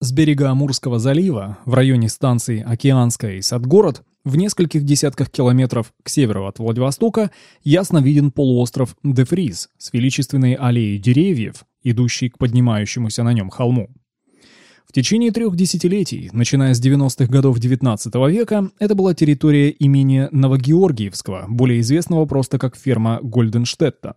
С берега Амурского залива, в районе станций Океанская и Садгород, в нескольких десятках километров к северу от Владивостока, ясно виден полуостров Дефриз с величественной аллеей деревьев, идущей к поднимающемуся на нем холму. В течение трех десятилетий, начиная с 90-х годов XIX века, это была территория имени Новогеоргиевского, более известного просто как ферма Гольденштетта.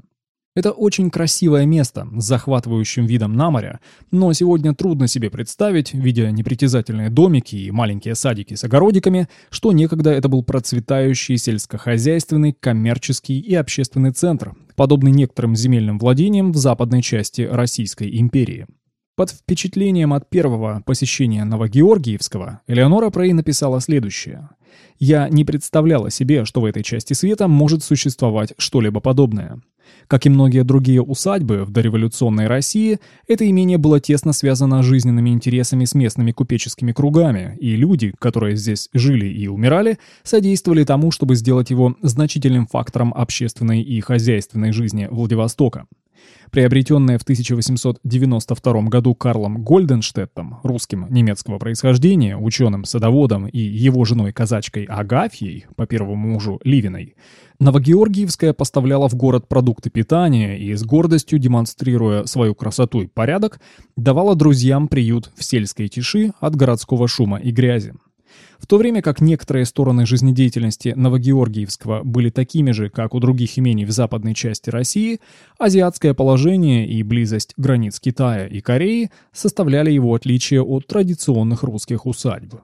Это очень красивое место с захватывающим видом на море, но сегодня трудно себе представить, видя непритязательные домики и маленькие садики с огородиками, что некогда это был процветающий сельскохозяйственный, коммерческий и общественный центр, подобный некоторым земельным владениям в западной части Российской империи. Под впечатлением от первого посещения Новогеоргиевского Элеонора Прей написала следующее. «Я не представляла себе, что в этой части света может существовать что-либо подобное. Как и многие другие усадьбы в дореволюционной России, это имение было тесно связано жизненными интересами с местными купеческими кругами, и люди, которые здесь жили и умирали, содействовали тому, чтобы сделать его значительным фактором общественной и хозяйственной жизни Владивостока. Приобретенное в 1892 году Карлом Гольденштеттом, русским немецкого происхождения, ученым-садоводом и его женой-казачкой Агафьей, по первому мужу Ливиной, Новогеоргиевская поставляла в город продукты питания и с гордостью демонстрируя свою красоту и порядок, давала друзьям приют в сельской тиши от городского шума и грязи. В то время как некоторые стороны жизнедеятельности Новогеоргиевского были такими же, как у других имений в западной части России, азиатское положение и близость границ Китая и Кореи составляли его отличие от традиционных русских усадьб.